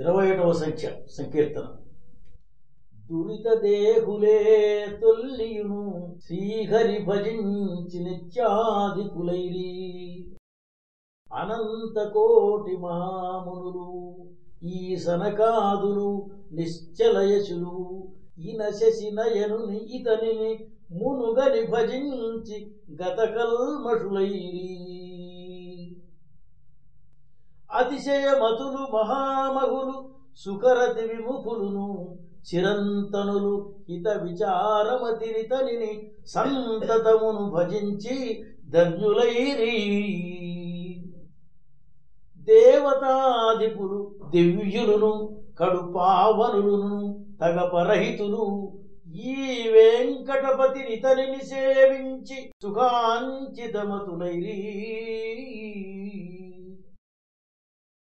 ఇరవై ఒకటవ సంఖ్య సంకీర్తన. దురిత దేహులే తొల్లియును శ్రీహరి భజించి నిత్యాధికులైరి. అనంత కోటి మహామునులు ఈ సనకాదులు నిశ్చలయసులు ఈన శశి నయనుని ఇతనిని మునుగని భజించి గతకల్మషులైరి. అతిశయమతులు మహామగులు సుకరతి విముఖులును చిరంతనులు హిత విచారమతిరితనిని సంతతమును భజించి ధన్యులైరి. దేవతాదిపులు దివ్యులును కడుపావనులును తగపరహితులు ఈ వెంకటపతి తనిని సేవించి సుఖాంచితమతులైరీ.